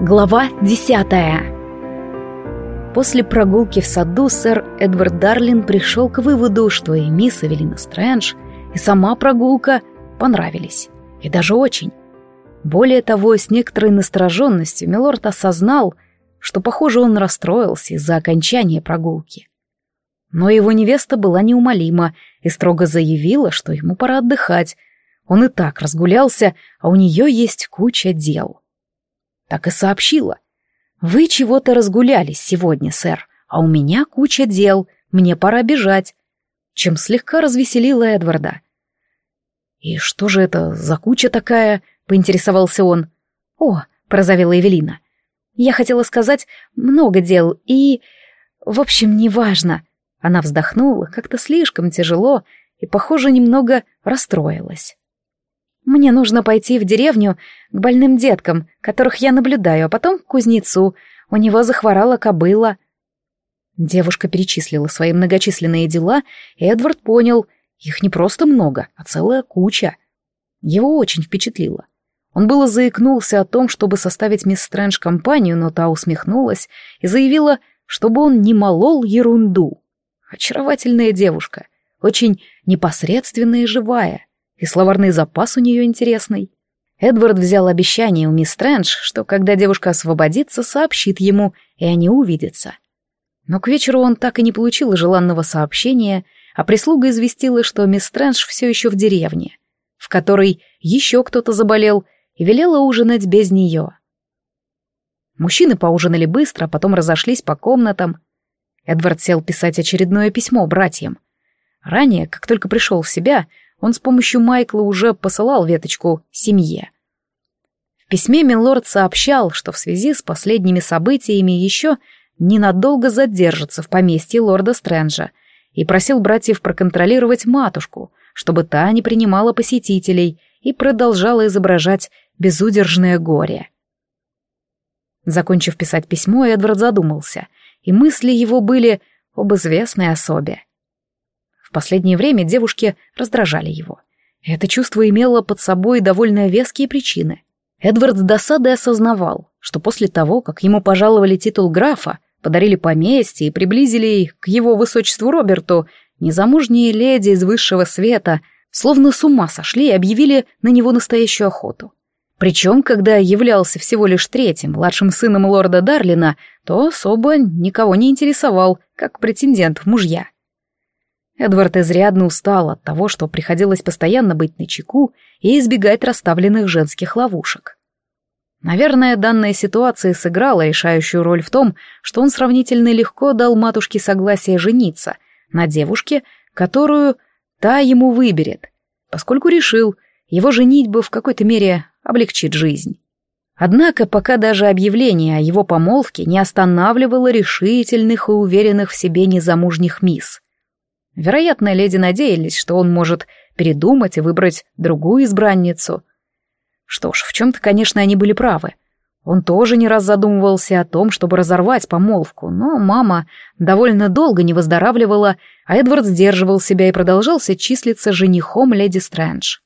Глава десятая После прогулки в саду сэр Эдвард Дарлин пришел к выводу, что и мисс Эвелина Стрэндж, и сама прогулка понравились. И даже очень. Более того, с некоторой настороженностью Милорд осознал, что, похоже, он расстроился из-за окончания прогулки. Но его невеста была неумолима и строго заявила, что ему пора отдыхать. Он и так разгулялся, а у нее есть куча дел так и сообщила. «Вы чего-то разгулялись сегодня, сэр, а у меня куча дел, мне пора бежать», чем слегка развеселила Эдварда. «И что же это за куча такая?» — поинтересовался он. «О», — прозовела Эвелина, — «я хотела сказать много дел и... В общем, неважно». Она вздохнула как-то слишком тяжело и, похоже, немного расстроилась. Мне нужно пойти в деревню к больным деткам, которых я наблюдаю, а потом к кузнецу. У него захворала кобыла. Девушка перечислила свои многочисленные дела, и Эдвард понял, их не просто много, а целая куча. Его очень впечатлило. Он было заикнулся о том, чтобы составить мисс Стрэндж компанию, но та усмехнулась и заявила, чтобы он не молол ерунду. Очаровательная девушка, очень непосредственная и живая и словарный запас у нее интересный. Эдвард взял обещание у мисс Стрэндж, что когда девушка освободится, сообщит ему, и они увидятся. Но к вечеру он так и не получил желанного сообщения, а прислуга известила, что мисс Стрэндж все еще в деревне, в которой еще кто-то заболел, и велела ужинать без нее. Мужчины поужинали быстро, а потом разошлись по комнатам. Эдвард сел писать очередное письмо братьям. Ранее, как только пришел в себя, он с помощью Майкла уже посылал веточку семье. В письме Милорд сообщал, что в связи с последними событиями еще ненадолго задержится в поместье лорда Стрэнджа и просил братьев проконтролировать матушку, чтобы та не принимала посетителей и продолжала изображать безудержное горе. Закончив писать письмо, Эдвард задумался, и мысли его были об известной особе. В последнее время девушки раздражали его. Это чувство имело под собой довольно веские причины. Эдвард с досадой осознавал, что после того, как ему пожаловали титул графа, подарили поместье и приблизили к его высочеству Роберту, незамужние леди из высшего света словно с ума сошли и объявили на него настоящую охоту. Причем, когда являлся всего лишь третьим, младшим сыном лорда Дарлина, то особо никого не интересовал, как претендент в мужья. Эдвард изрядно устал от того, что приходилось постоянно быть начеку и избегать расставленных женских ловушек. Наверное, данная ситуация сыграла решающую роль в том, что он сравнительно легко дал матушке согласие жениться на девушке, которую та ему выберет, поскольку решил, его женитьба в какой-то мере облегчит жизнь. Однако пока даже объявление о его помолвке не останавливало решительных и уверенных в себе незамужних мисс. Вероятно, леди надеялись, что он может передумать и выбрать другую избранницу. Что ж, в чем-то, конечно, они были правы. Он тоже не раз задумывался о том, чтобы разорвать помолвку, но мама довольно долго не выздоравливала, а Эдвард сдерживал себя и продолжался числиться женихом леди Стрэндж.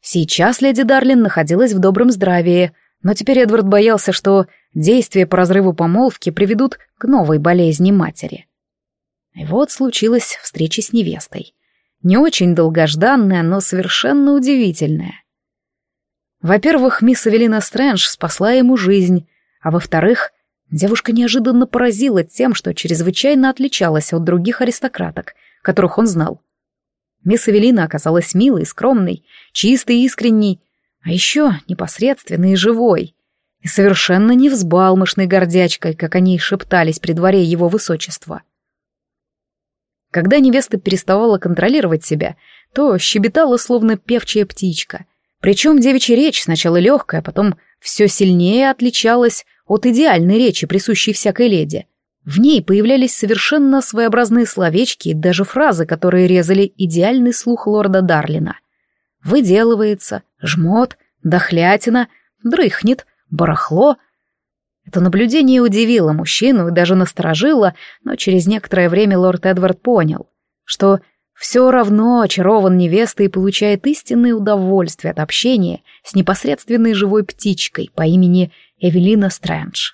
Сейчас леди Дарлин находилась в добром здравии, но теперь Эдвард боялся, что действия по разрыву помолвки приведут к новой болезни матери. И вот случилась встреча с невестой. Не очень долгожданная, но совершенно удивительная. Во-первых, мисс Эвелина Стрэндж спасла ему жизнь, а во-вторых, девушка неожиданно поразила тем, что чрезвычайно отличалась от других аристократок, которых он знал. Мисс Эвелина оказалась милой, скромной, чистой и искренней, а еще непосредственной и живой, и совершенно не взбалмошной гордячкой, как они шептались при дворе его высочества. — когда невеста переставала контролировать себя, то щебетала словно певчая птичка. Причем девичья речь сначала легкая, потом все сильнее отличалась от идеальной речи, присущей всякой леди. В ней появлялись совершенно своеобразные словечки и даже фразы, которые резали идеальный слух лорда Дарлина. «Выделывается», «жмот», «дохлятина», «дрыхнет», «барахло», это наблюдение удивило мужчину и даже насторожило, но через некоторое время лорд Эдвард понял, что все равно очарован невестой и получает истинное удовольствие от общения с непосредственной живой птичкой по имени Эвелина Стрэндж.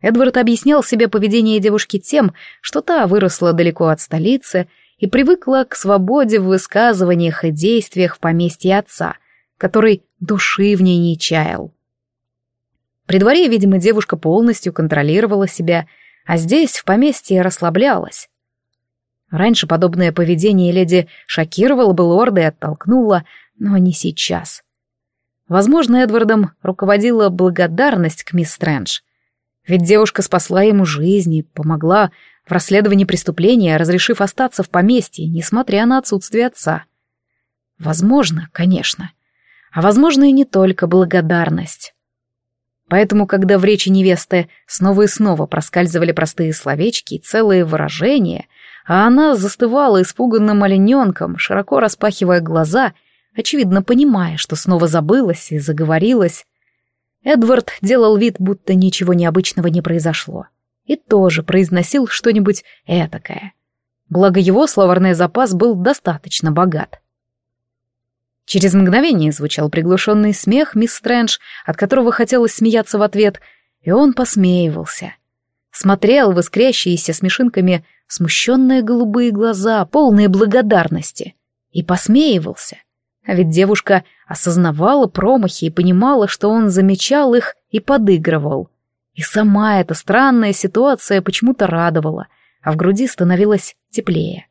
Эдвард объяснял себе поведение девушки тем, что та выросла далеко от столицы и привыкла к свободе в высказываниях и действиях в поместье отца, который души в ней не чаял. При дворе, видимо, девушка полностью контролировала себя, а здесь, в поместье, расслаблялась. Раньше подобное поведение леди шокировало бы лорда и оттолкнуло, но не сейчас. Возможно, Эдвардом руководила благодарность к мисс Стрэндж. Ведь девушка спасла ему жизнь и помогла в расследовании преступления, разрешив остаться в поместье, несмотря на отсутствие отца. Возможно, конечно. А возможно и не только благодарность. Поэтому, когда в речи невесты снова и снова проскальзывали простые словечки и целые выражения, а она застывала испуганным олененком, широко распахивая глаза, очевидно понимая, что снова забылась и заговорилась, Эдвард делал вид, будто ничего необычного не произошло, и тоже произносил что-нибудь этакое. Благо его словарный запас был достаточно богат. Через мгновение звучал приглушенный смех мисс Стрэндж, от которого хотелось смеяться в ответ, и он посмеивался. Смотрел в искрящиеся смешинками смущенные голубые глаза, полные благодарности, и посмеивался. А ведь девушка осознавала промахи и понимала, что он замечал их и подыгрывал. И сама эта странная ситуация почему-то радовала, а в груди становилось теплее.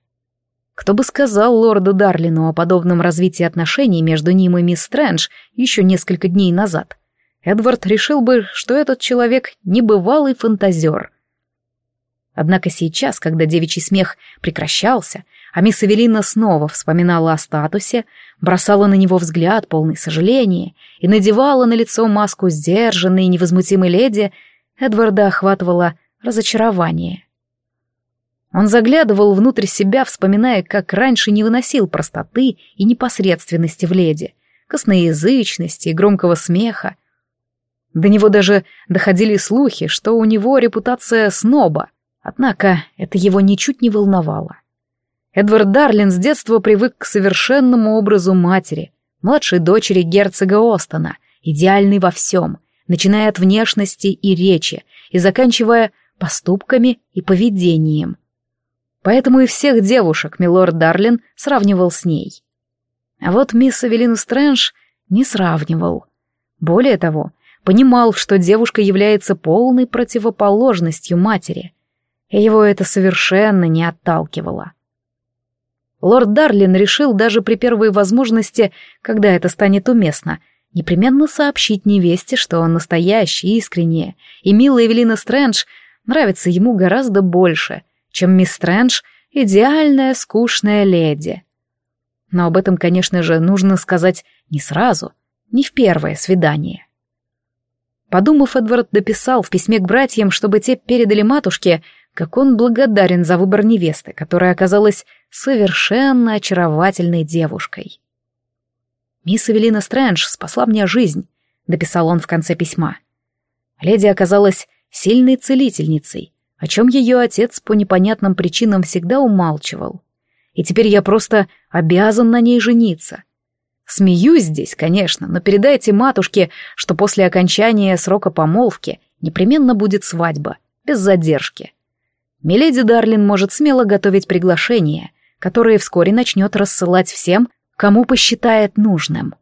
Кто бы сказал лорду Дарлину о подобном развитии отношений между ним и мисс Стрэндж еще несколько дней назад? Эдвард решил бы, что этот человек небывалый фантазер. Однако сейчас, когда девичий смех прекращался, а мисс Эвелина снова вспоминала о статусе, бросала на него взгляд, полный сожаления, и надевала на лицо маску сдержанной и невозмутимой леди, Эдварда охватывало разочарование. Он заглядывал внутрь себя, вспоминая, как раньше не выносил простоты и непосредственности в леди, косноязычности и громкого смеха. До него даже доходили слухи, что у него репутация сноба, однако это его ничуть не волновало. Эдвард Дарлин с детства привык к совершенному образу матери, младшей дочери герцога Остона, идеальной во всем, начиная от внешности и речи и заканчивая поступками и поведением — Поэтому и всех девушек милорд Дарлин сравнивал с ней. А вот мисс Эвелину Стрэндж не сравнивал. Более того, понимал, что девушка является полной противоположностью матери, и его это совершенно не отталкивало. Лорд Дарлин решил даже при первой возможности, когда это станет уместно, непременно сообщить невесте, что он настоящий, искренне, и милая Эвелина Стрэндж нравится ему гораздо больше, чем мисс Стрэндж — идеальная скучная леди. Но об этом, конечно же, нужно сказать не сразу, не в первое свидание. Подумав, Эдвард дописал в письме к братьям, чтобы те передали матушке, как он благодарен за выбор невесты, которая оказалась совершенно очаровательной девушкой. «Мисс Эвелина Стрэндж спасла мне жизнь», — дописал он в конце письма. Леди оказалась сильной целительницей, о чем ее отец по непонятным причинам всегда умалчивал. И теперь я просто обязан на ней жениться. Смеюсь здесь, конечно, но передайте матушке, что после окончания срока помолвки непременно будет свадьба, без задержки. Миледи Дарлин может смело готовить приглашения, которые вскоре начнет рассылать всем, кому посчитает нужным.